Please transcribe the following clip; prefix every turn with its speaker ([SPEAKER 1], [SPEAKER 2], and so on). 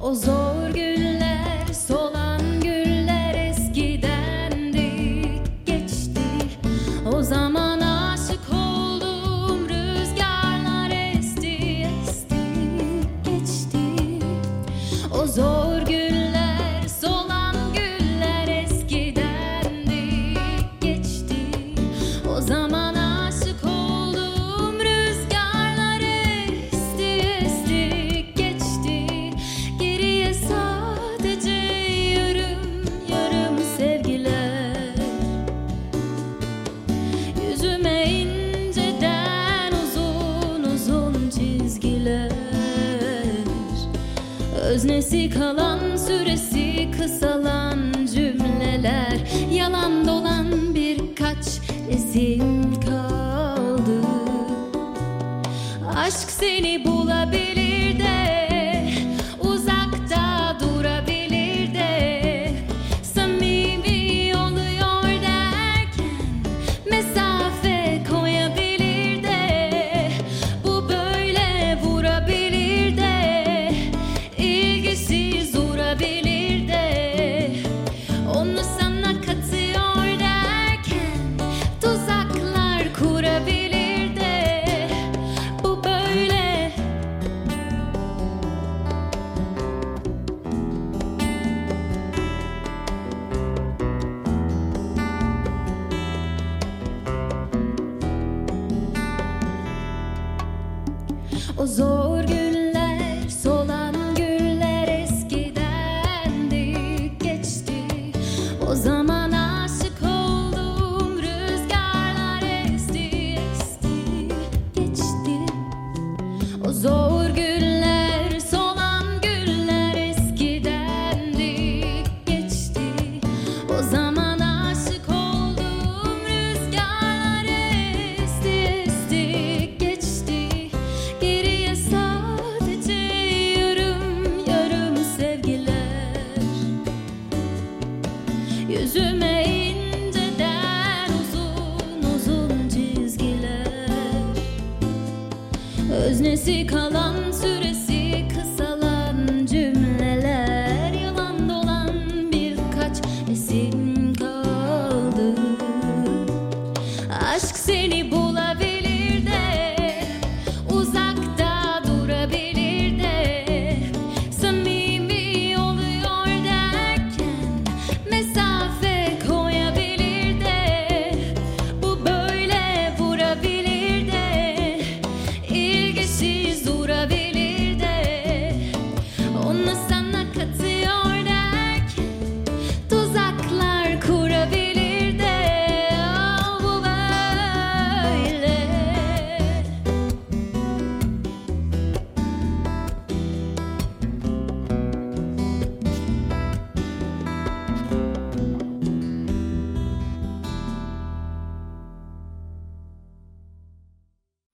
[SPEAKER 1] O zor gün Öznesi kalan süresi kısalan cümleler. Yalan dolan birkaç izin kaldı. Aşk seni bulabilir. os orgulhos. Öznesi kalan